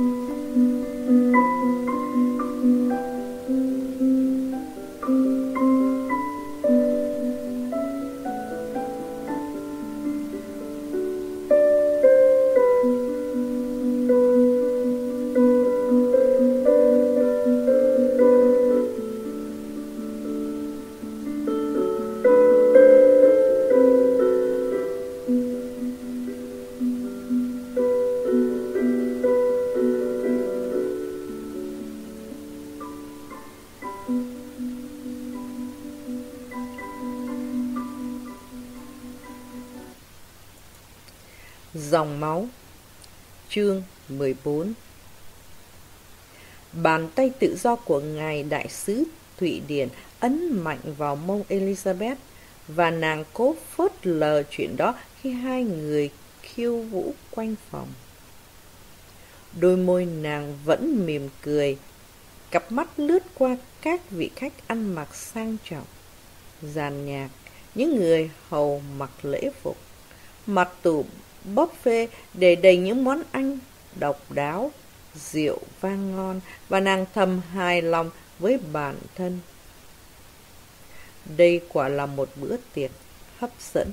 Mm-hmm. Dòng máu Chương 14 Bàn tay tự do của ngài đại sứ Thụy Điển ấn mạnh vào mông Elizabeth và nàng cố phớt lờ chuyện đó khi hai người khiêu vũ quanh phòng. Đôi môi nàng vẫn mỉm cười, cặp mắt lướt qua các vị khách ăn mặc sang trọng, giàn nhạc, những người hầu mặc lễ phục, mặt tủ buffet để đầy những món ăn độc đáo, rượu vang ngon và nàng thầm hài lòng với bản thân. Đây quả là một bữa tiệc hấp dẫn.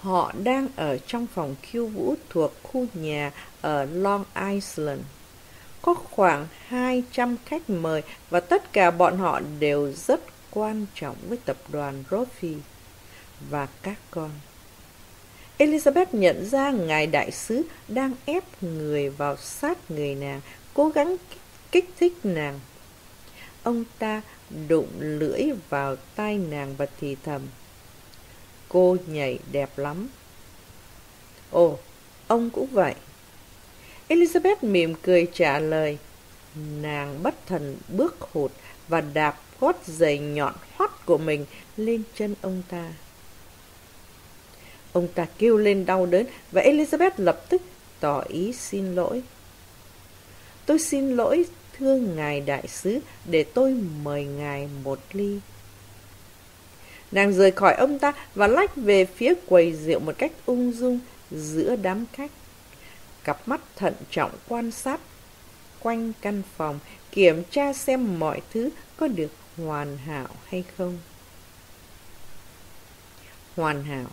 Họ đang ở trong phòng khiêu vũ thuộc khu nhà ở Long Island. Có khoảng 200 khách mời và tất cả bọn họ đều rất quan trọng với tập đoàn Rofi và các con. Elizabeth nhận ra ngài đại sứ đang ép người vào sát người nàng, cố gắng kích thích nàng. Ông ta đụng lưỡi vào tai nàng và thì thầm. Cô nhảy đẹp lắm. Ồ, ông cũng vậy. Elizabeth mỉm cười trả lời. Nàng bất thần bước hụt và đạp gót giày nhọn hoắt của mình lên chân ông ta. Ông ta kêu lên đau đớn và Elizabeth lập tức tỏ ý xin lỗi. Tôi xin lỗi thưa ngài đại sứ để tôi mời ngài một ly. Nàng rời khỏi ông ta và lách về phía quầy rượu một cách ung dung giữa đám khách. Cặp mắt thận trọng quan sát quanh căn phòng, kiểm tra xem mọi thứ có được hoàn hảo hay không. Hoàn hảo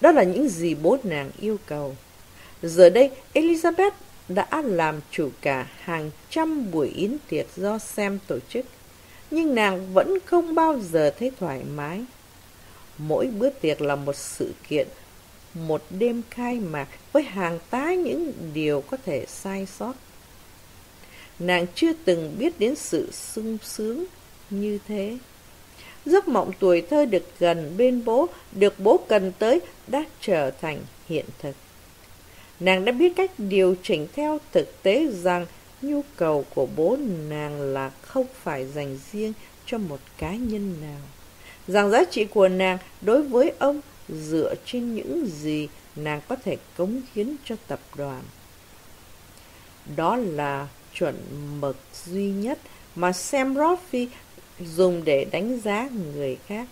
đó là những gì bố nàng yêu cầu. Giờ đây, Elizabeth đã làm chủ cả hàng trăm buổi yến tiệc do Sam tổ chức. Nhưng nàng vẫn không bao giờ thấy thoải mái. Mỗi bữa tiệc là một sự kiện, một đêm khai mạc với hàng tá những điều có thể sai sót. Nàng chưa từng biết đến sự sung sướng như thế. Giấc mộng tuổi thơ được gần bên bố, được bố cần tới, đã trở thành hiện thực. Nàng đã biết cách điều chỉnh theo thực tế rằng nhu cầu của bố nàng là không phải dành riêng cho một cá nhân nào. Rằng giá trị của nàng đối với ông dựa trên những gì nàng có thể cống hiến cho tập đoàn. Đó là chuẩn mực duy nhất mà Sam Roffey dùng để đánh giá người khác.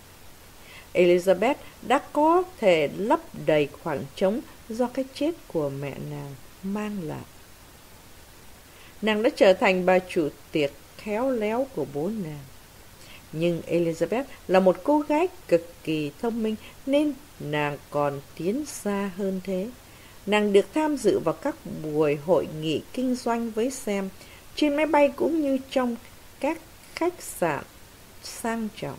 Elizabeth đã có thể lấp đầy khoảng trống do cái chết của mẹ nàng mang lại. Nàng đã trở thành bà chủ tiệc khéo léo của bố nàng. Nhưng Elizabeth là một cô gái cực kỳ thông minh nên nàng còn tiến xa hơn thế. Nàng được tham dự vào các buổi hội nghị kinh doanh với Sam, trên máy bay cũng như trong các khách sạn sang trọng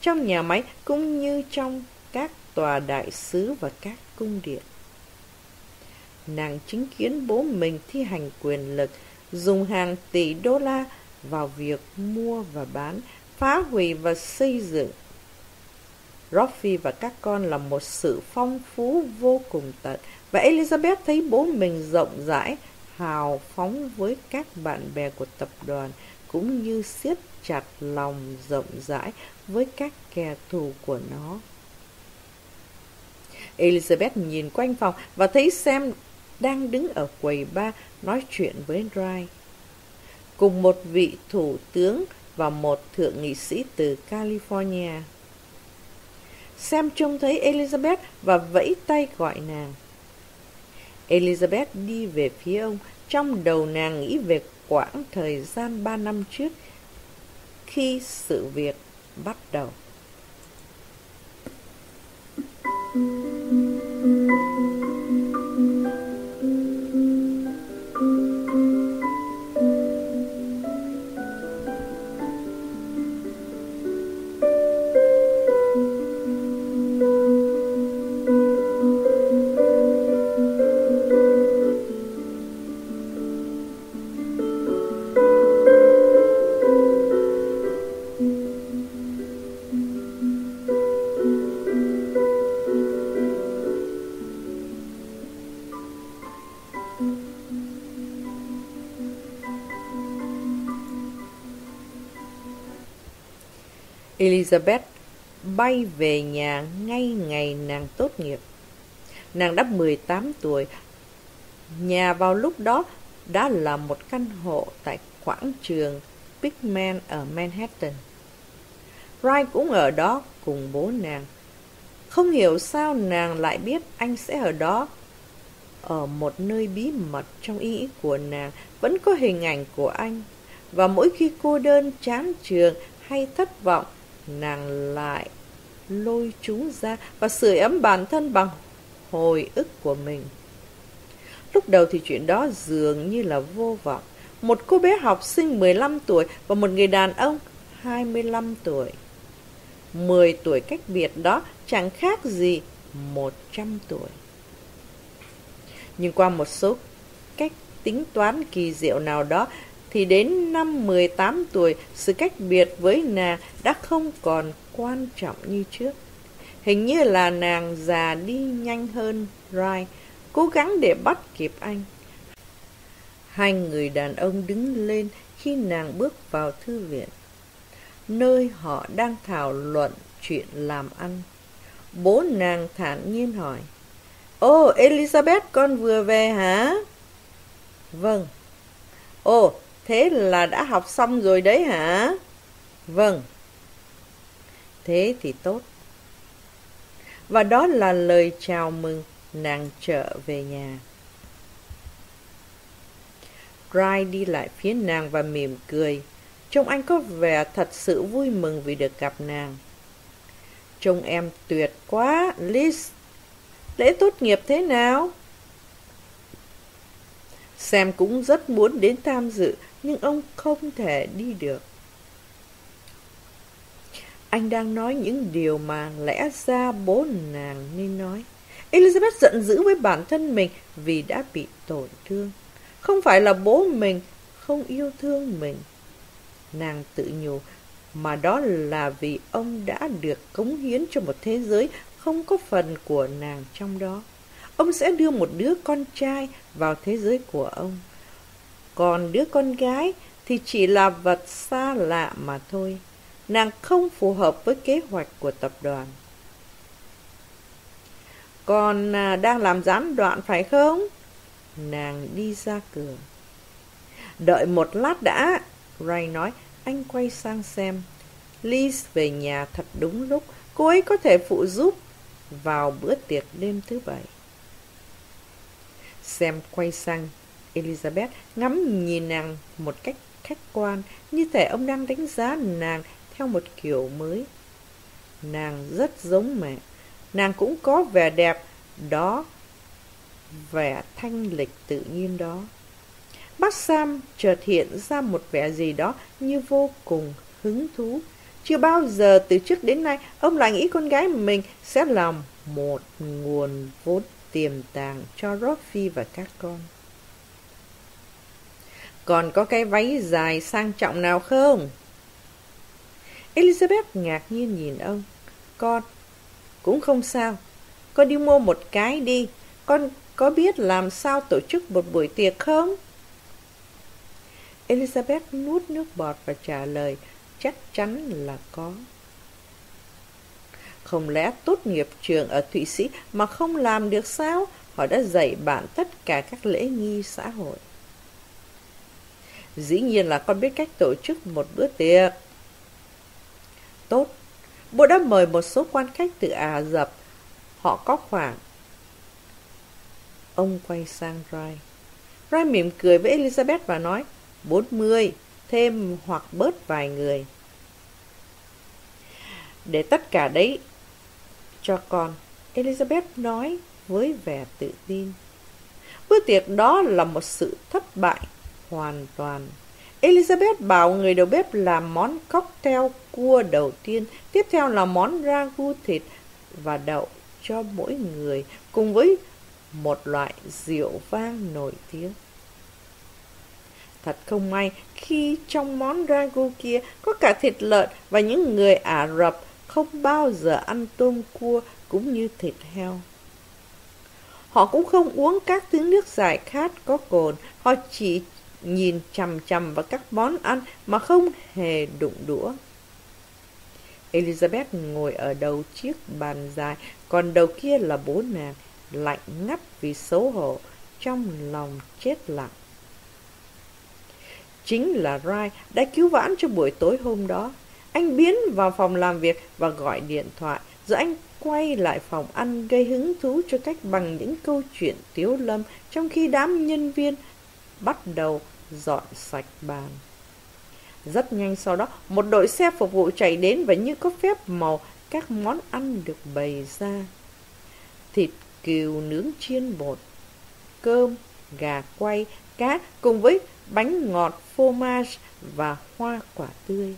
trong nhà máy cũng như trong các tòa đại sứ và các cung điện. Nàng chứng kiến bố mình thi hành quyền lực, dùng hàng tỷ đô la vào việc mua và bán, phá hủy và xây dựng. Roffy và các con là một sự phong phú vô cùng tận, và Elizabeth thấy bố mình rộng rãi, hào phóng với các bạn bè của tập đoàn, cũng như siết chặt lòng rộng rãi với các kẻ thù của nó. Elizabeth nhìn quanh phòng và thấy Sam đang đứng ở quầy ba nói chuyện với Dry. Cùng một vị thủ tướng và một thượng nghị sĩ từ California. Sam trông thấy Elizabeth và vẫy tay gọi nàng. Elizabeth đi về phía ông, trong đầu nàng nghĩ về quãng thời gian ba năm trước khi sự việc bắt đầu. Elizabeth bay về nhà ngay ngày nàng tốt nghiệp. Nàng đã 18 tuổi. Nhà vào lúc đó đã là một căn hộ tại quảng trường Pigman ở Manhattan. Wright cũng ở đó cùng bố nàng. Không hiểu sao nàng lại biết anh sẽ ở đó. Ở một nơi bí mật trong ý nghĩ của nàng vẫn có hình ảnh của anh. Và mỗi khi cô đơn chán trường hay thất vọng, nàng lại lôi chúng ra và sưởi ấm bản thân bằng hồi ức của mình. Lúc đầu thì chuyện đó dường như là vô vọng. Một cô bé học sinh 15 tuổi và một người đàn ông 25 tuổi. 10 tuổi cách biệt đó chẳng khác gì 100 tuổi. Nhưng qua một số cách tính toán kỳ diệu nào đó thì đến năm 18 tuổi, sự cách biệt với nàng đã không còn quan trọng như trước. Hình như là nàng già đi nhanh hơn Rai, cố gắng để bắt kịp anh. Hai người đàn ông đứng lên khi nàng bước vào thư viện, nơi họ đang thảo luận chuyện làm ăn. Bố nàng thản nhiên hỏi, Ồ, Elizabeth, con vừa về hả? Vâng. Ồ, Thế là đã học xong rồi đấy hả? Vâng. Thế thì tốt. Và đó là lời chào mừng nàng trở về nhà. Rai đi lại phía nàng và mỉm cười. Trông anh có vẻ thật sự vui mừng vì được gặp nàng. Trông em tuyệt quá, Liz. Lễ tốt nghiệp thế nào? Sam cũng rất muốn đến tham dự, nhưng ông không thể đi được. Anh đang nói những điều mà lẽ ra bố nàng nên nói. Elizabeth giận dữ với bản thân mình vì đã bị tổn thương. Không phải là bố mình không yêu thương mình. Nàng tự nhủ, mà đó là vì ông đã được cống hiến cho một thế giới không có phần của nàng trong đó. Ông sẽ đưa một đứa con trai vào thế giới của ông. Còn đứa con gái thì chỉ là vật xa lạ mà thôi. Nàng không phù hợp với kế hoạch của tập đoàn. Còn à, đang làm gián đoạn phải không? Nàng đi ra cửa. Đợi một lát đã, Ray nói. Anh quay sang xem. Liz về nhà thật đúng lúc. Cô ấy có thể phụ giúp vào bữa tiệc đêm thứ bảy. Sam quay sang Elizabeth ngắm nhìn nàng một cách khách quan, như thể ông đang đánh giá nàng theo một kiểu mới. Nàng rất giống mẹ, nàng cũng có vẻ đẹp đó, vẻ thanh lịch tự nhiên đó. Bác Sam chợt hiện ra một vẻ gì đó như vô cùng hứng thú. Chưa bao giờ từ trước đến nay ông lại nghĩ con gái mình sẽ làm một nguồn vốn tiềm tàng cho Roffy và các con. Còn có cái váy dài sang trọng nào không? Elizabeth ngạc nhiên nhìn ông. Con, cũng không sao. Con đi mua một cái đi. Con có biết làm sao tổ chức một buổi tiệc không? Elizabeth nuốt nước bọt và trả lời chắc chắn là có. Không lẽ tốt nghiệp trường ở Thụy Sĩ mà không làm được sao? Họ đã dạy bạn tất cả các lễ nghi xã hội. Dĩ nhiên là con biết cách tổ chức một bữa tiệc. Tốt. Bộ đã mời một số quan khách từ Ả Rập. Họ có khoảng Ông quay sang Rai. Rai mỉm cười với Elizabeth và nói, 40, thêm hoặc bớt vài người. Để tất cả đấy cho con, Elizabeth nói với vẻ tự tin. Bữa tiệc đó là một sự thất bại hoàn toàn. Elizabeth bảo người đầu bếp làm món cocktail cua đầu tiên, tiếp theo là món ragu thịt và đậu cho mỗi người, cùng với một loại rượu vang nổi tiếng. Thật không may khi trong món ragu kia có cả thịt lợn và những người Ả Rập không bao giờ ăn tôm cua cũng như thịt heo. Họ cũng không uống các thứ nước giải khát có cồn, họ chỉ nhìn chằm chằm vào các món ăn mà không hề đụng đũa. Elizabeth ngồi ở đầu chiếc bàn dài, còn đầu kia là bố nàng, lạnh ngắt vì xấu hổ, trong lòng chết lặng. Chính là Rai đã cứu vãn cho buổi tối hôm đó. Anh biến vào phòng làm việc và gọi điện thoại, rồi anh quay lại phòng ăn gây hứng thú cho cách bằng những câu chuyện tiếu lâm trong khi đám nhân viên bắt đầu dọn sạch bàn. Rất nhanh sau đó, một đội xe phục vụ chạy đến và như có phép màu, các món ăn được bày ra. Thịt cừu nướng chiên bột, cơm, gà quay, cá cùng với bánh ngọt, fromage và hoa quả tươi.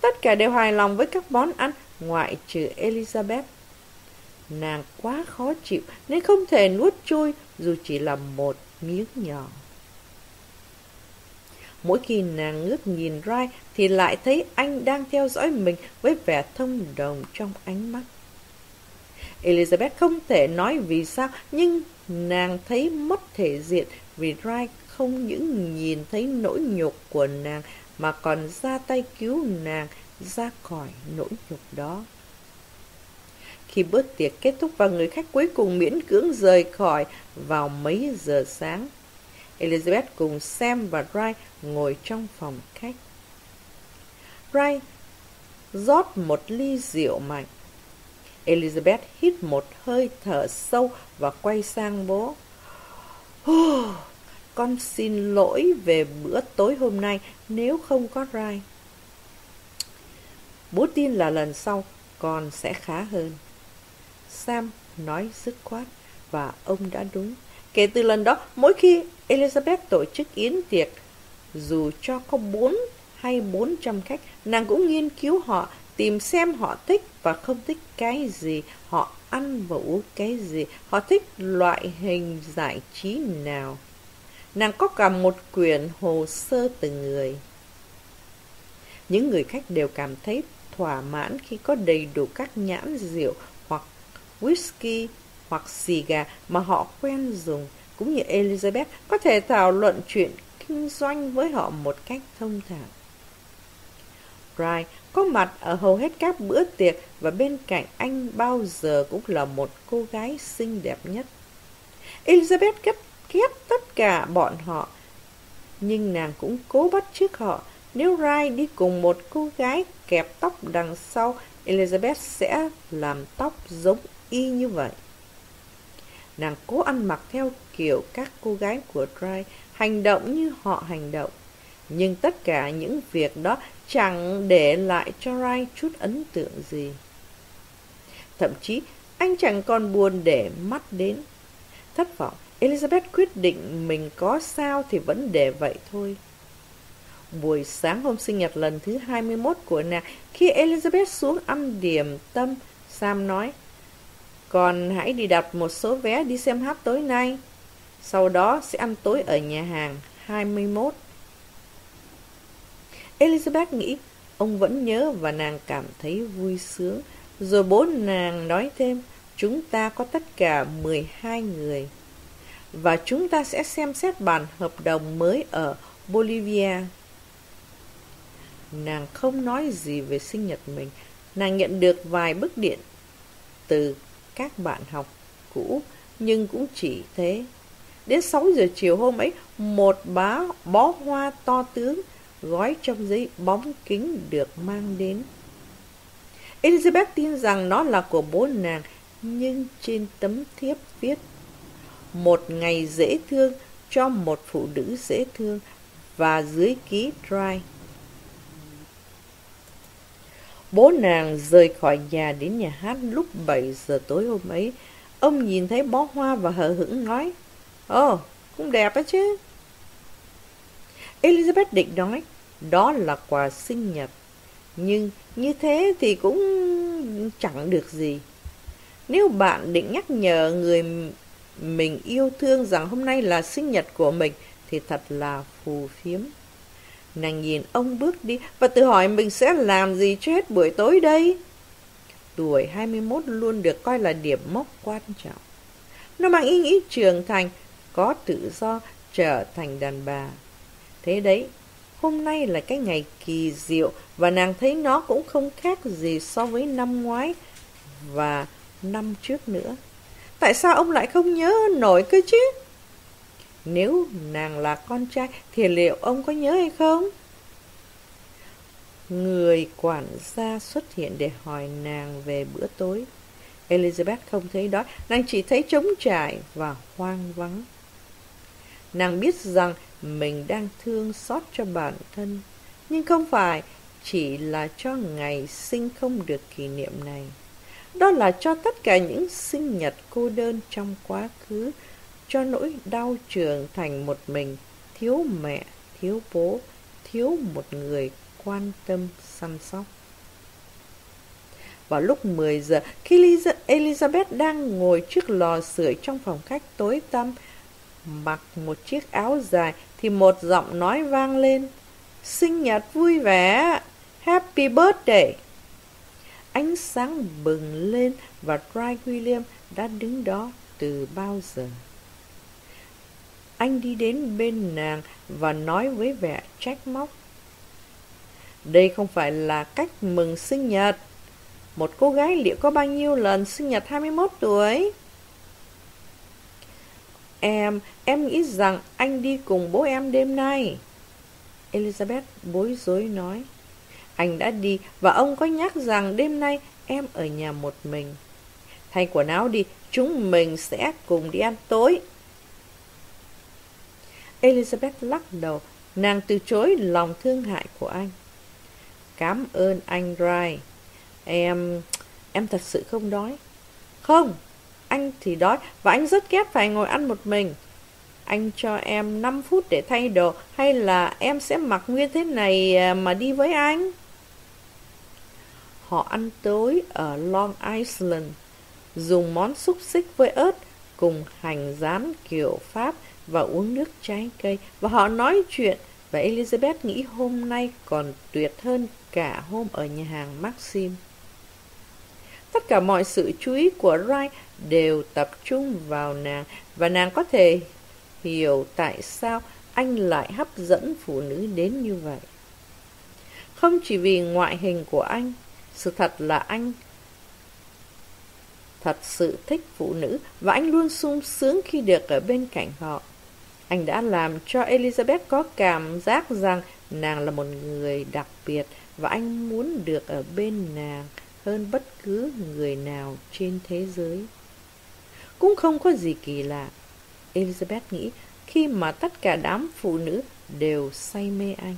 Tất cả đều hài lòng với các món ăn ngoại trừ Elizabeth. Nàng quá khó chịu nên không thể nuốt trôi dù chỉ là một miếng nhỏ. Mỗi khi nàng ngước nhìn Rai thì lại thấy anh đang theo dõi mình với vẻ thông đồng trong ánh mắt. Elizabeth không thể nói vì sao, nhưng nàng thấy mất thể diện vì Rai không những nhìn thấy nỗi nhục của nàng mà còn ra tay cứu nàng ra khỏi nỗi nhục đó. Khi bữa tiệc kết thúc và người khách cuối cùng miễn cưỡng rời khỏi vào mấy giờ sáng, Elizabeth cùng Sam và Ray ngồi trong phòng khách. Ray rót một ly rượu mạnh. Elizabeth hít một hơi thở sâu và quay sang bố. con xin lỗi về bữa tối hôm nay nếu không có Ray. Bố tin là lần sau con sẽ khá hơn. Sam nói dứt khoát và ông đã đúng. Kể từ lần đó, mỗi khi Elizabeth tổ chức yến tiệc, dù cho có bốn hay bốn trăm khách, nàng cũng nghiên cứu họ, tìm xem họ thích và không thích cái gì, họ ăn và uống cái gì, họ thích loại hình giải trí nào. Nàng có cả một quyển hồ sơ từng người. Những người khách đều cảm thấy thỏa mãn khi có đầy đủ các nhãn rượu hoặc whisky hoặc xì gà mà họ quen dùng, cũng như Elizabeth có thể thảo luận chuyện kinh doanh với họ một cách thông thạo. Brian có mặt ở hầu hết các bữa tiệc và bên cạnh anh bao giờ cũng là một cô gái xinh đẹp nhất. Elizabeth ghét, ghét tất cả bọn họ, nhưng nàng cũng cố bắt chước họ. Nếu Rai đi cùng một cô gái kẹp tóc đằng sau, Elizabeth sẽ làm tóc giống y như vậy. Nàng cố ăn mặc theo kiểu các cô gái của Dry, hành động như họ hành động. Nhưng tất cả những việc đó chẳng để lại cho Rai chút ấn tượng gì. Thậm chí, anh chẳng còn buồn để mắt đến. Thất vọng, Elizabeth quyết định mình có sao thì vẫn để vậy thôi. Buổi sáng hôm sinh nhật lần thứ 21 của nàng, khi Elizabeth xuống ăn điểm tâm, Sam nói, còn hãy đi đặt một số vé đi xem hát tối nay. Sau đó sẽ ăn tối ở nhà hàng 21. Elizabeth nghĩ ông vẫn nhớ và nàng cảm thấy vui sướng. Rồi bố nàng nói thêm, chúng ta có tất cả 12 người. Và chúng ta sẽ xem xét bản hợp đồng mới ở Bolivia. Nàng không nói gì về sinh nhật mình. Nàng nhận được vài bức điện từ các bạn học cũ, nhưng cũng chỉ thế. Đến sáu giờ chiều hôm ấy, một bá bó hoa to tướng gói trong giấy bóng kính được mang đến. Elizabeth tin rằng nó là của bố nàng, nhưng trên tấm thiếp viết một ngày dễ thương cho một phụ nữ dễ thương và dưới ký Dry. Bố nàng rời khỏi nhà đến nhà hát lúc 7 giờ tối hôm ấy. Ông nhìn thấy bó hoa và hờ hững nói, Ồ, oh, cũng đẹp á chứ. Elizabeth định nói, đó là quà sinh nhật. Nhưng như thế thì cũng chẳng được gì. Nếu bạn định nhắc nhở người mình yêu thương rằng hôm nay là sinh nhật của mình thì thật là phù phiếm. Nàng nhìn ông bước đi và tự hỏi mình sẽ làm gì cho hết buổi tối đây. Tuổi 21 luôn được coi là điểm mốc quan trọng. Nó mang ý nghĩ trưởng thành, có tự do, trở thành đàn bà. Thế đấy, hôm nay là cái ngày kỳ diệu và nàng thấy nó cũng không khác gì so với năm ngoái và năm trước nữa. Tại sao ông lại không nhớ nổi cơ chứ? Nếu nàng là con trai thì liệu ông có nhớ hay không? Người quản gia xuất hiện để hỏi nàng về bữa tối. Elizabeth không thấy đó, nàng chỉ thấy trống trải và hoang vắng. Nàng biết rằng mình đang thương xót cho bản thân, nhưng không phải chỉ là cho ngày sinh không được kỷ niệm này. Đó là cho tất cả những sinh nhật cô đơn trong quá khứ, cho nỗi đau trưởng thành một mình, thiếu mẹ, thiếu bố, thiếu một người quan tâm săn sóc. Vào lúc 10 giờ, khi Elizabeth đang ngồi trước lò sưởi trong phòng khách tối tăm, mặc một chiếc áo dài, thì một giọng nói vang lên. Sinh nhật vui vẻ! Happy birthday! Ánh sáng bừng lên và Dry William đã đứng đó từ bao giờ. Anh đi đến bên nàng và nói với vẻ trách móc. Đây không phải là cách mừng sinh nhật. Một cô gái liệu có bao nhiêu lần sinh nhật 21 tuổi? Em, em nghĩ rằng anh đi cùng bố em đêm nay. Elizabeth bối rối nói. Anh đã đi và ông có nhắc rằng đêm nay em ở nhà một mình. Thay quần áo đi, chúng mình sẽ cùng đi ăn tối. Elizabeth lắc đầu, nàng từ chối lòng thương hại của anh. Cảm ơn anh Rai. Em... em thật sự không đói. Không, anh thì đói và anh rất ghét phải ngồi ăn một mình. Anh cho em 5 phút để thay đồ hay là em sẽ mặc nguyên thế này à, mà đi với anh? Họ ăn tối ở Long Island, dùng món xúc xích với ớt cùng hành rán kiểu Pháp và uống nước trái cây. Và họ nói chuyện và Elizabeth nghĩ hôm nay còn tuyệt hơn cả hôm ở nhà hàng Maxim. Tất cả mọi sự chú ý của Rai đều tập trung vào nàng và nàng có thể hiểu tại sao anh lại hấp dẫn phụ nữ đến như vậy. Không chỉ vì ngoại hình của anh, sự thật là anh thật sự thích phụ nữ và anh luôn sung sướng khi được ở bên cạnh họ. Anh đã làm cho Elizabeth có cảm giác rằng nàng là một người đặc biệt và anh muốn được ở bên nàng hơn bất cứ người nào trên thế giới. Cũng không có gì kỳ lạ, Elizabeth nghĩ, khi mà tất cả đám phụ nữ đều say mê anh.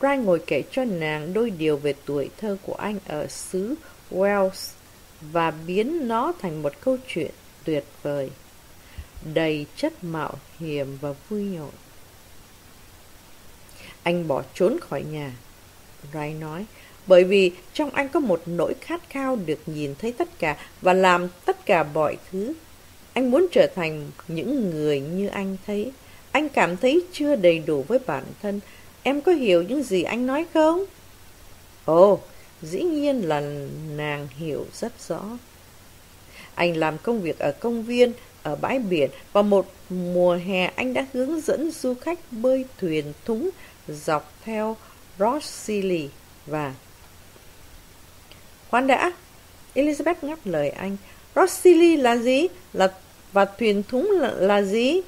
Brian ngồi kể cho nàng đôi điều về tuổi thơ của anh ở xứ Wales và biến nó thành một câu chuyện tuyệt vời, đầy chất mạo hiểm và vui nhộn. Anh bỏ trốn khỏi nhà, Ray nói, bởi vì trong anh có một nỗi khát khao được nhìn thấy tất cả và làm tất cả mọi thứ. Anh muốn trở thành những người như anh thấy. Anh cảm thấy chưa đầy đủ với bản thân. Em có hiểu những gì anh nói không? Ồ, dĩ nhiên là nàng hiểu rất rõ. Anh làm công việc ở công viên, ở bãi biển và một mùa hè anh đã hướng dẫn du khách bơi thuyền thúng dọc theo Rossili và... Khoan đã! Elizabeth ngắt lời anh. Rossili là gì? Là và thuyền thúng là, là gì?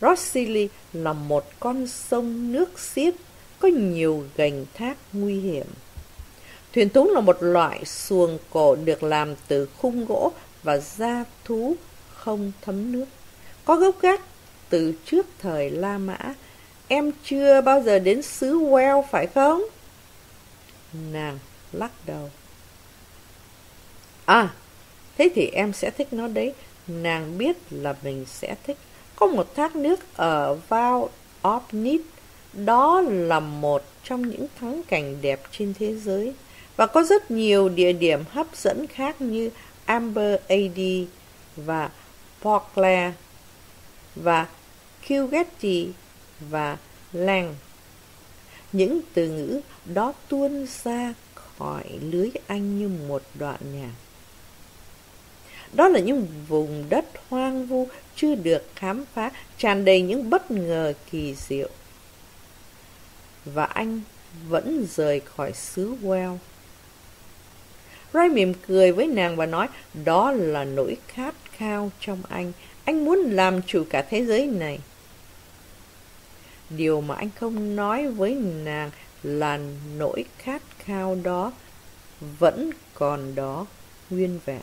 Rossili là một con sông nước xiết có nhiều gành thác nguy hiểm. Thuyền thúng là một loại xuồng cổ được làm từ khung gỗ và da thú không thấm nước. Có gốc gác từ trước thời La Mã. Em chưa bao giờ đến xứ Well phải không? Nàng lắc đầu. À, thế thì em sẽ thích nó đấy. Nàng biết là mình sẽ thích. Có một thác nước ở Val Opnit. Đó là một trong những thắng cảnh đẹp trên thế giới. Và có rất nhiều địa điểm hấp dẫn khác như Amber AD và Portland và Kilgetty và Lang. Những từ ngữ đó tuôn ra khỏi lưới anh như một đoạn nhạc. Đó là những vùng đất hoang vu chưa được khám phá, tràn đầy những bất ngờ kỳ diệu. Và anh vẫn rời khỏi xứ Well. Ray mỉm cười với nàng và nói, đó là nỗi khát khao trong anh. Anh muốn làm chủ cả thế giới này. Điều mà anh không nói với nàng là nỗi khát khao đó vẫn còn đó, nguyên vẹn.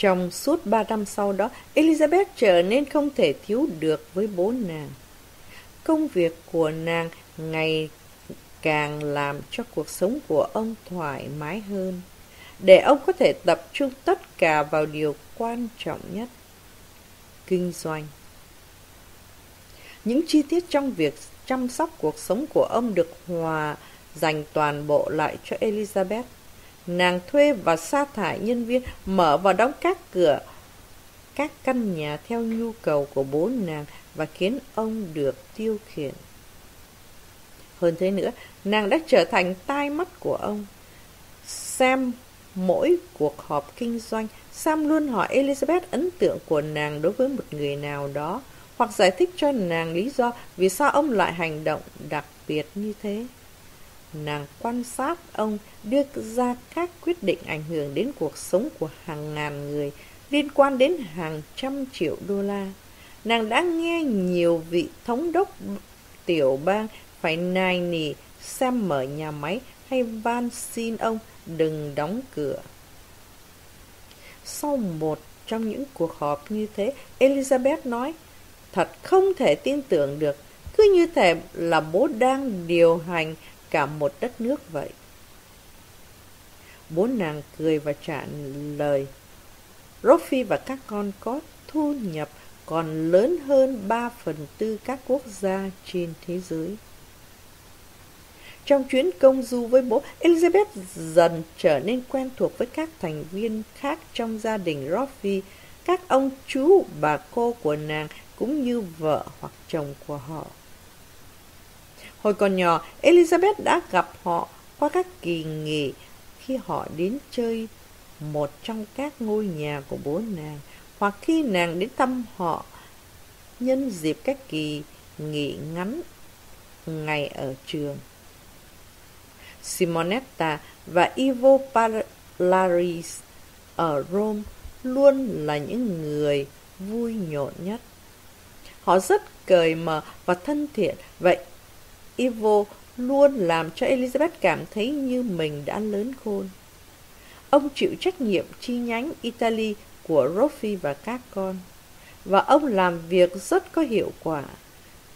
Trong suốt ba năm sau đó, Elizabeth trở nên không thể thiếu được với bố nàng. Công việc của nàng ngày càng làm cho cuộc sống của ông thoải mái hơn, để ông có thể tập trung tất cả vào điều quan trọng nhất, kinh doanh. Những chi tiết trong việc chăm sóc cuộc sống của ông được hòa dành toàn bộ lại cho Elizabeth. Nàng thuê và sa thải nhân viên mở và đóng các cửa các căn nhà theo nhu cầu của bố nàng và khiến ông được tiêu khiển. Hơn thế nữa, nàng đã trở thành tai mắt của ông. Xem mỗi cuộc họp kinh doanh, Sam luôn hỏi Elizabeth ấn tượng của nàng đối với một người nào đó, hoặc giải thích cho nàng lý do vì sao ông lại hành động đặc biệt như thế. Nàng quan sát ông đưa ra các quyết định ảnh hưởng đến cuộc sống của hàng ngàn người liên quan đến hàng trăm triệu đô la. Nàng đã nghe nhiều vị thống đốc tiểu bang phải nài nỉ xem mở nhà máy hay van xin ông đừng đóng cửa. Sau một trong những cuộc họp như thế, Elizabeth nói, thật không thể tin tưởng được, cứ như thể là bố đang điều hành cả một đất nước vậy. Bố nàng cười và trả lời. Rofi và các con có thu nhập còn lớn hơn 3 phần tư các quốc gia trên thế giới. Trong chuyến công du với bố, Elizabeth dần trở nên quen thuộc với các thành viên khác trong gia đình Rofi, các ông chú, bà cô của nàng cũng như vợ hoặc chồng của họ. Hồi còn nhỏ, Elizabeth đã gặp họ qua các kỳ nghỉ khi họ đến chơi một trong các ngôi nhà của bố nàng, hoặc khi nàng đến thăm họ nhân dịp các kỳ nghỉ ngắn ngày ở trường. Simonetta và Ivo Palaris ở Rome luôn là những người vui nhộn nhất. Họ rất cởi mở và thân thiện, vậy Ivo luôn làm cho Elizabeth cảm thấy như mình đã lớn khôn. Ông chịu trách nhiệm chi nhánh Italy của Rofi và các con. Và ông làm việc rất có hiệu quả.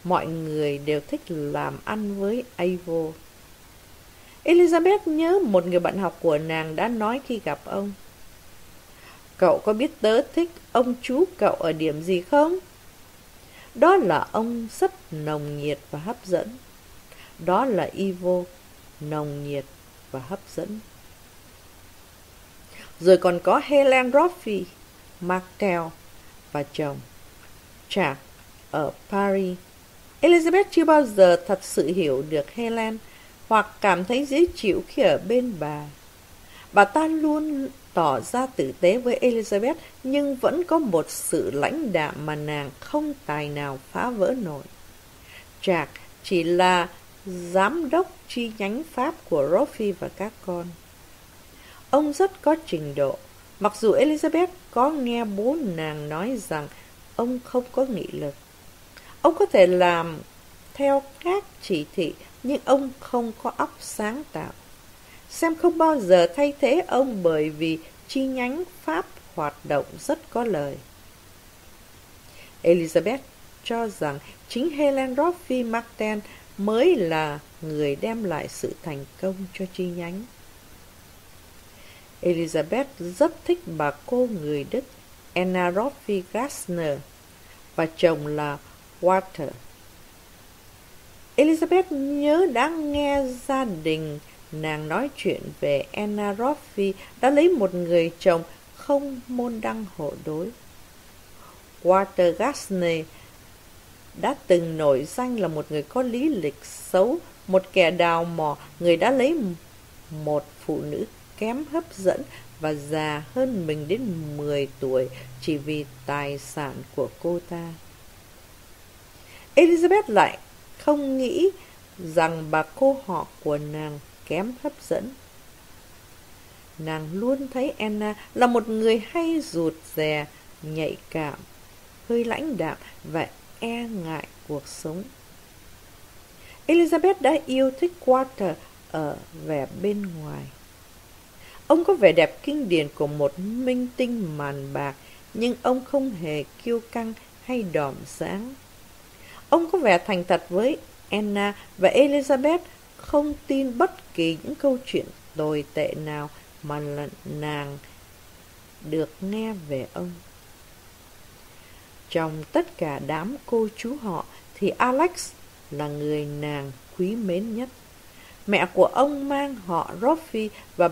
Mọi người đều thích làm ăn với Ivo. Elizabeth nhớ một người bạn học của nàng đã nói khi gặp ông. Cậu có biết tớ thích ông chú cậu ở điểm gì không? Đó là ông rất nồng nhiệt và hấp dẫn. Đó là Ivo, nồng nhiệt và hấp dẫn. Rồi còn có Helen Roffey, Martel, và chồng, Jack, ở Paris. Elizabeth chưa bao giờ thật sự hiểu được Helen hoặc cảm thấy dễ chịu khi ở bên bà. Bà ta luôn tỏ ra tử tế với Elizabeth nhưng vẫn có một sự lãnh đạm mà nàng không tài nào phá vỡ nổi. Jack chỉ là giám đốc chi nhánh Pháp của Roffy và các con. Ông rất có trình độ, mặc dù Elizabeth có nghe bố nàng nói rằng ông không có nghị lực. Ông có thể làm theo các chỉ thị, nhưng ông không có óc sáng tạo. Sam không bao giờ thay thế ông bởi vì chi nhánh Pháp hoạt động rất có lời. Elizabeth cho rằng chính Helen Roffey Martin mới là người đem lại sự thành công cho chi nhánh. Elizabeth rất thích bà cô người Đức Anna Roffy Gassner và chồng là Walter. Elizabeth nhớ đã nghe gia đình nàng nói chuyện về Anna Roffy đã lấy một người chồng không môn đăng hộ đối. Walter Gassner đã từng nổi danh là một người có lý lịch xấu, một kẻ đào mò, người đã lấy một phụ nữ kém hấp dẫn và già hơn mình đến 10 tuổi chỉ vì tài sản của cô ta. Elizabeth lại không nghĩ rằng bà cô họ của nàng kém hấp dẫn. Nàng luôn thấy Anna là một người hay rụt rè, nhạy cảm, hơi lãnh đạm và e ngại cuộc sống. Elizabeth đã yêu thích Walter ở vẻ bên ngoài. Ông có vẻ đẹp kinh điển của một minh tinh màn bạc, nhưng ông không hề kiêu căng hay đỏm sáng. Ông có vẻ thành thật với Anna và Elizabeth không tin bất kỳ những câu chuyện tồi tệ nào mà nàng được nghe về ông. Trong tất cả đám cô chú họ thì Alex là người nàng quý mến nhất. Mẹ của ông mang họ Roffy và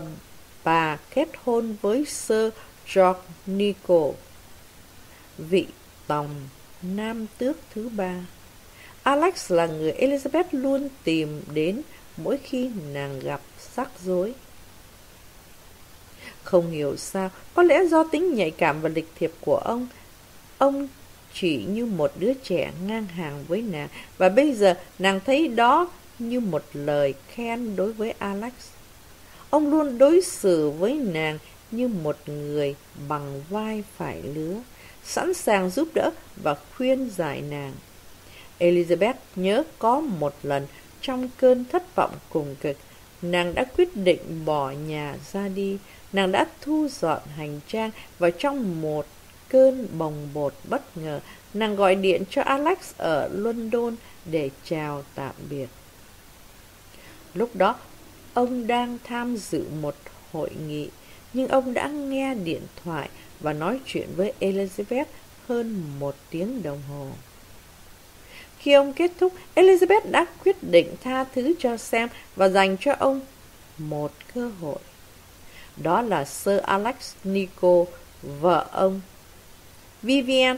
bà kết hôn với Sir George Nichol, vị tòng nam tước thứ ba. Alex là người Elizabeth luôn tìm đến mỗi khi nàng gặp rắc rối. Không hiểu sao, có lẽ do tính nhạy cảm và lịch thiệp của ông, ông chỉ như một đứa trẻ ngang hàng với nàng, và bây giờ nàng thấy đó như một lời khen đối với Alex. Ông luôn đối xử với nàng như một người bằng vai phải lứa, sẵn sàng giúp đỡ và khuyên giải nàng. Elizabeth nhớ có một lần trong cơn thất vọng cùng cực, nàng đã quyết định bỏ nhà ra đi. Nàng đã thu dọn hành trang và trong một cơn bồng bột bất ngờ, nàng gọi điện cho Alex ở London để chào tạm biệt. Lúc đó, ông đang tham dự một hội nghị, nhưng ông đã nghe điện thoại và nói chuyện với Elizabeth hơn một tiếng đồng hồ. Khi ông kết thúc, Elizabeth đã quyết định tha thứ cho Sam và dành cho ông một cơ hội. Đó là Sir Alex Nico, vợ ông. Vivian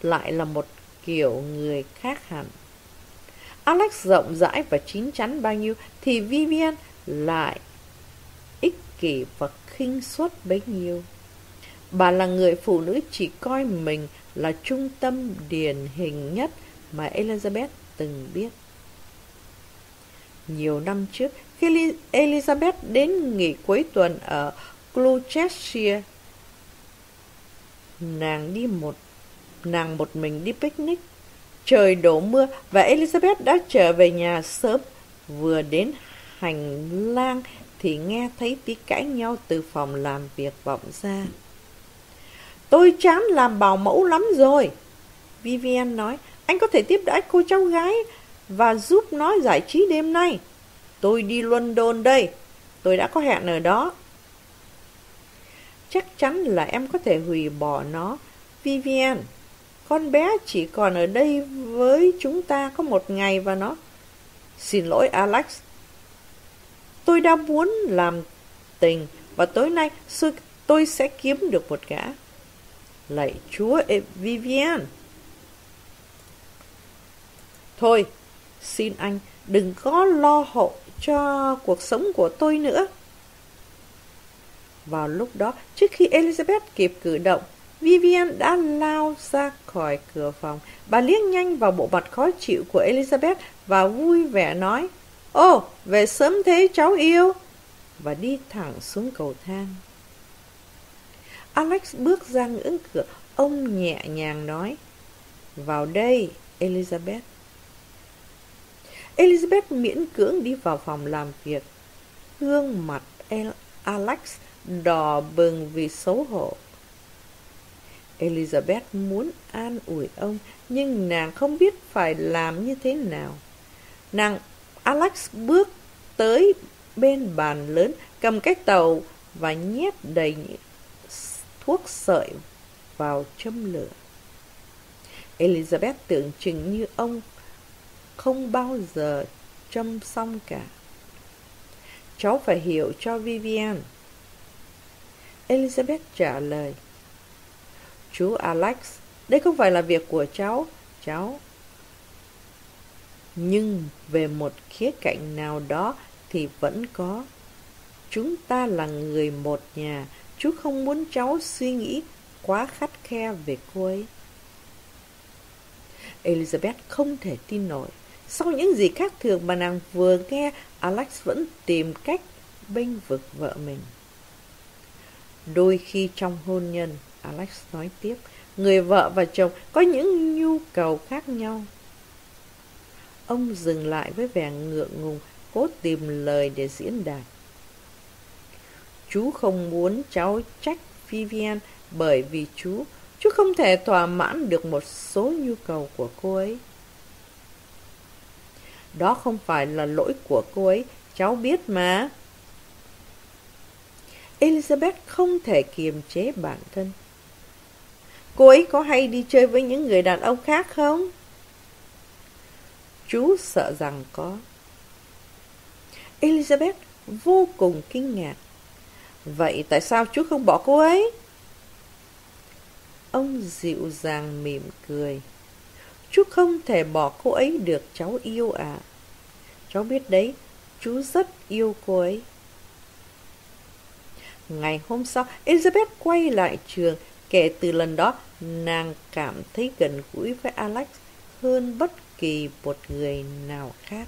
lại là một kiểu người khác hẳn. Alex rộng rãi và chín chắn bao nhiêu thì Vivian lại ích kỷ và khinh suất bấy nhiêu. Bà là người phụ nữ chỉ coi mình là trung tâm điển hình nhất mà Elizabeth từng biết. Nhiều năm trước, khi Elizabeth đến nghỉ cuối tuần ở Gloucestershire, nàng đi một nàng một mình đi picnic. Trời đổ mưa và Elizabeth đã trở về nhà sớm. Vừa đến hành lang thì nghe thấy tí cãi nhau từ phòng làm việc vọng ra. Tôi chán làm bảo mẫu lắm rồi. Vivian nói, anh có thể tiếp đãi cô cháu gái và giúp nó giải trí đêm nay. Tôi đi London đây. Tôi đã có hẹn ở đó. Chắc chắn là em có thể hủy bỏ nó. Vivian, con bé chỉ còn ở đây với chúng ta có một ngày và nó... Xin lỗi Alex. Tôi đã muốn làm tình và tối nay tôi sẽ kiếm được một gã. Lạy chúa Vivian. Thôi, xin anh đừng có lo hậu cho cuộc sống của tôi nữa. Vào lúc đó, trước khi Elizabeth kịp cử động, Vivian đã lao ra khỏi cửa phòng. Bà liếc nhanh vào bộ mặt khó chịu của Elizabeth và vui vẻ nói, Ô, về sớm thế cháu yêu, và đi thẳng xuống cầu thang. Alex bước ra ngưỡng cửa, ông nhẹ nhàng nói, Vào đây, Elizabeth. Elizabeth miễn cưỡng đi vào phòng làm việc. Gương mặt Alex đỏ bừng vì xấu hổ. Elizabeth muốn an ủi ông, nhưng nàng không biết phải làm như thế nào. Nàng Alex bước tới bên bàn lớn, cầm cái tàu và nhét đầy thuốc sợi vào châm lửa. Elizabeth tưởng chừng như ông không bao giờ châm xong cả. Cháu phải hiểu cho Vivian. Elizabeth trả lời. Chú Alex, đây không phải là việc của cháu, cháu. Nhưng về một khía cạnh nào đó thì vẫn có. Chúng ta là người một nhà, chú không muốn cháu suy nghĩ quá khắt khe về cô ấy. Elizabeth không thể tin nổi. Sau những gì khác thường mà nàng vừa nghe, Alex vẫn tìm cách bênh vực vợ mình. Đôi khi trong hôn nhân, Alex nói tiếp, người vợ và chồng có những nhu cầu khác nhau. Ông dừng lại với vẻ ngượng ngùng, cố tìm lời để diễn đạt. Chú không muốn cháu trách Vivian bởi vì chú, chú không thể thỏa mãn được một số nhu cầu của cô ấy. Đó không phải là lỗi của cô ấy, cháu biết mà. Elizabeth không thể kiềm chế bản thân. Cô ấy có hay đi chơi với những người đàn ông khác không? Chú sợ rằng có. Elizabeth vô cùng kinh ngạc. Vậy tại sao chú không bỏ cô ấy? Ông dịu dàng mỉm cười. Chú không thể bỏ cô ấy được cháu yêu à. Cháu biết đấy, chú rất yêu cô ấy. Ngày hôm sau, Elizabeth quay lại trường. Kể từ lần đó, nàng cảm thấy gần gũi với Alex hơn bất kỳ một người nào khác.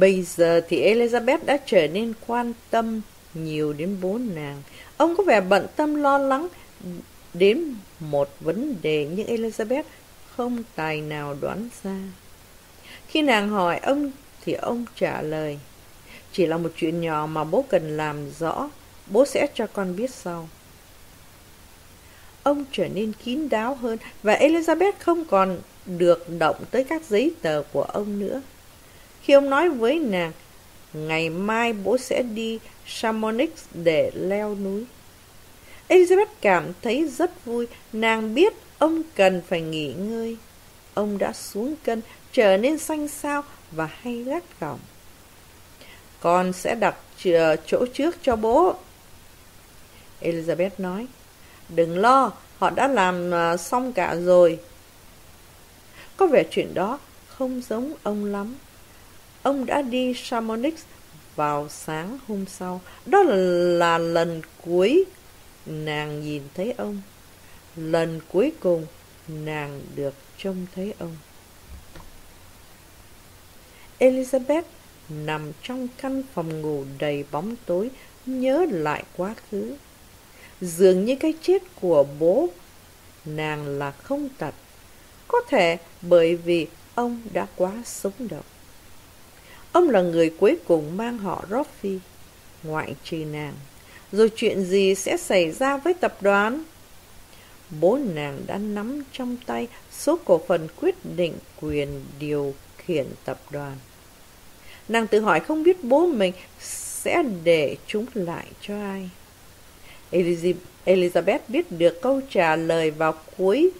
Bây giờ thì Elizabeth đã trở nên quan tâm nhiều đến bố nàng. Ông có vẻ bận tâm lo lắng đến một vấn đề nhưng Elizabeth không tài nào đoán ra. Khi nàng hỏi ông thì ông trả lời. Chỉ là một chuyện nhỏ mà bố cần làm rõ, bố sẽ cho con biết sau. Ông trở nên kín đáo hơn và Elizabeth không còn được động tới các giấy tờ của ông nữa. Khi ông nói với nàng, ngày mai bố sẽ đi Chamonix để leo núi. Elizabeth cảm thấy rất vui, nàng biết ông cần phải nghỉ ngơi. Ông đã xuống cân, trở nên xanh xao và hay gắt gỏng. Con sẽ đặt chỗ trước cho bố. Elizabeth nói, đừng lo, họ đã làm ờ, xong cả rồi. Có vẻ chuyện đó không giống ông lắm. Ông đã đi Chamonix vào sáng hôm sau. Đó là, là lần cuối nàng nhìn thấy ông. Lần cuối cùng nàng được trông thấy ông. Elizabeth nằm trong căn phòng ngủ đầy bóng tối, nhớ lại quá khứ. Dường như cái chết của bố nàng là không tật. Có thể bởi vì ông đã quá sống động. Ông là người cuối cùng mang họ Roffy, ngoại trừ nàng. Rồi chuyện gì sẽ xảy ra với tập đoàn? Bố nàng đã nắm trong tay số cổ phần quyết định quyền điều khiển tập đoàn. Nàng tự hỏi không biết bố mình sẽ để chúng lại cho ai. Elizabeth biết được câu trả lời vào cuối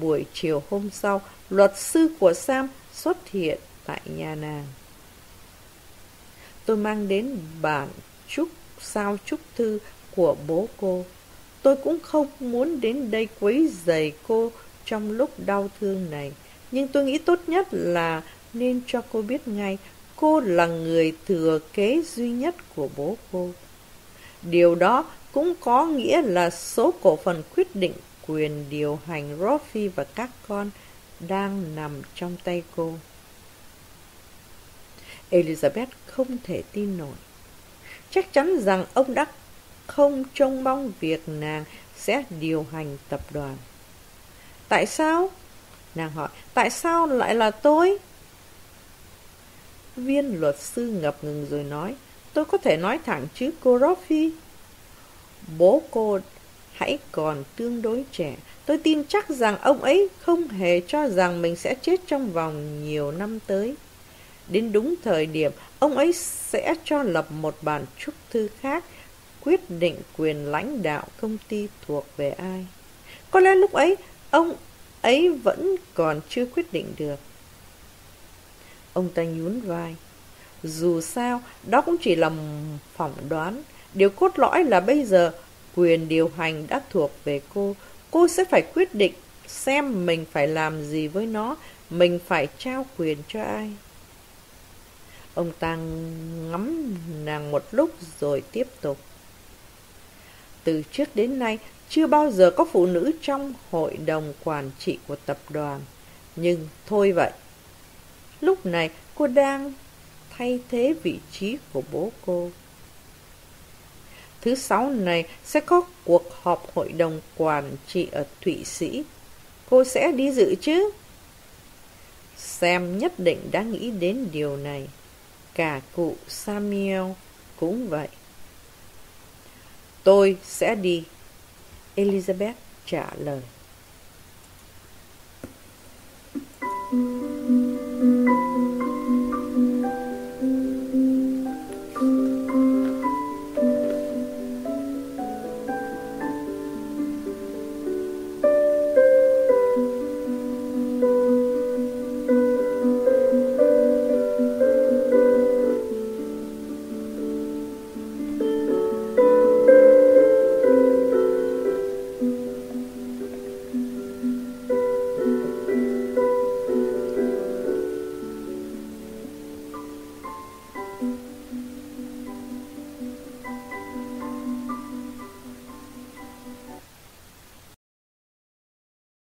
buổi chiều hôm sau. Luật sư của Sam xuất hiện tại nhà nàng. Tôi mang đến bản chúc, sao chúc thư của bố cô. Tôi cũng không muốn đến đây quấy rầy cô trong lúc đau thương này. Nhưng tôi nghĩ tốt nhất là nên cho cô biết ngay, cô là người thừa kế duy nhất của bố cô. Điều đó cũng có nghĩa là số cổ phần quyết định quyền điều hành Rofi và các con đang nằm trong tay cô. Elizabeth không thể tin nổi. Chắc chắn rằng ông đã không trông mong việc nàng sẽ điều hành tập đoàn. Tại sao? Nàng hỏi, tại sao lại là tôi? Viên luật sư ngập ngừng rồi nói, tôi có thể nói thẳng chứ cô Roffy. Bố cô hãy còn tương đối trẻ. Tôi tin chắc rằng ông ấy không hề cho rằng mình sẽ chết trong vòng nhiều năm tới. Đến đúng thời điểm, ông ấy sẽ cho lập một bản chúc thư khác, quyết định quyền lãnh đạo công ty thuộc về ai. Có lẽ lúc ấy, ông ấy vẫn còn chưa quyết định được. Ông ta nhún vai. Dù sao, đó cũng chỉ là phỏng đoán. Điều cốt lõi là bây giờ quyền điều hành đã thuộc về cô. Cô sẽ phải quyết định xem mình phải làm gì với nó, mình phải trao quyền cho ai. Ông ta ngắm nàng một lúc rồi tiếp tục. Từ trước đến nay, chưa bao giờ có phụ nữ trong hội đồng quản trị của tập đoàn. Nhưng thôi vậy. Lúc này cô đang thay thế vị trí của bố cô. Thứ sáu này sẽ có cuộc họp hội đồng quản trị ở Thụy Sĩ. Cô sẽ đi dự chứ? Sam nhất định đã nghĩ đến điều này. Cả cụ Samuel cũng vậy. Tôi sẽ đi. Elizabeth trả lời. Thank you.